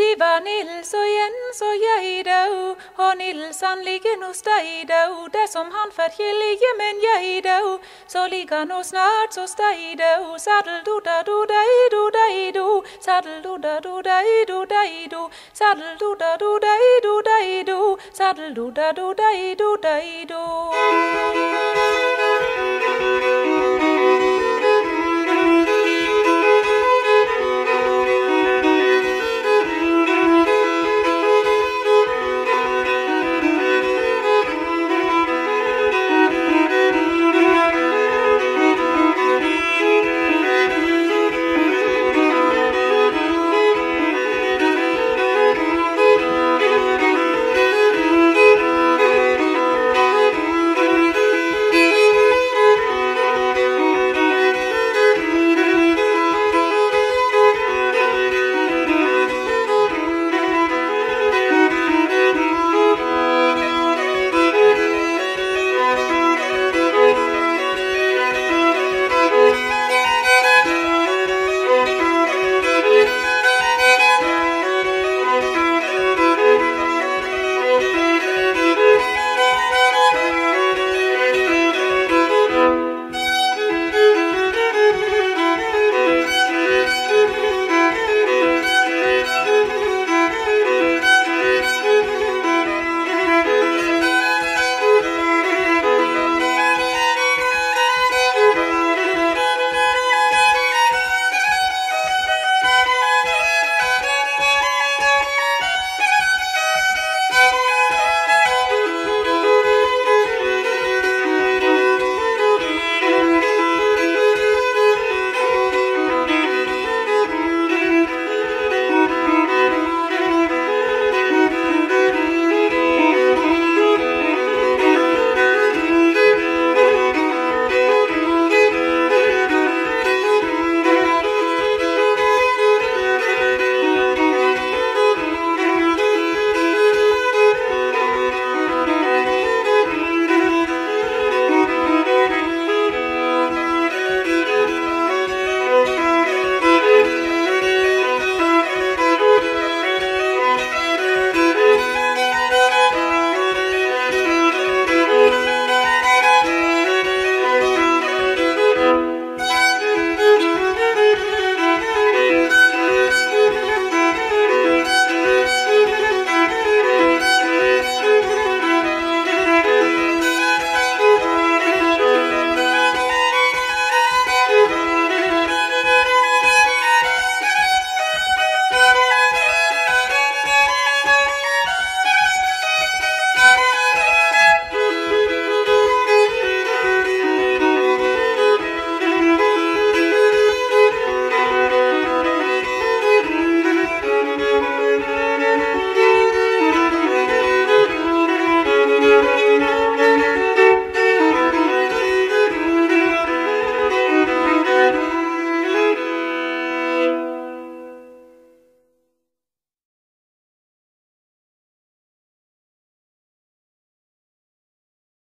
De var Nils og Jens og jeg da, og Nils han ligger hos deg Det Dersom han får kjelje, men jeg da, så ligger nå snart så deg da. Saddel do da do dei do dei do, saddel do da do dei do dei do, saddel do da do dei do dei do, saddel do da do dei do dei do.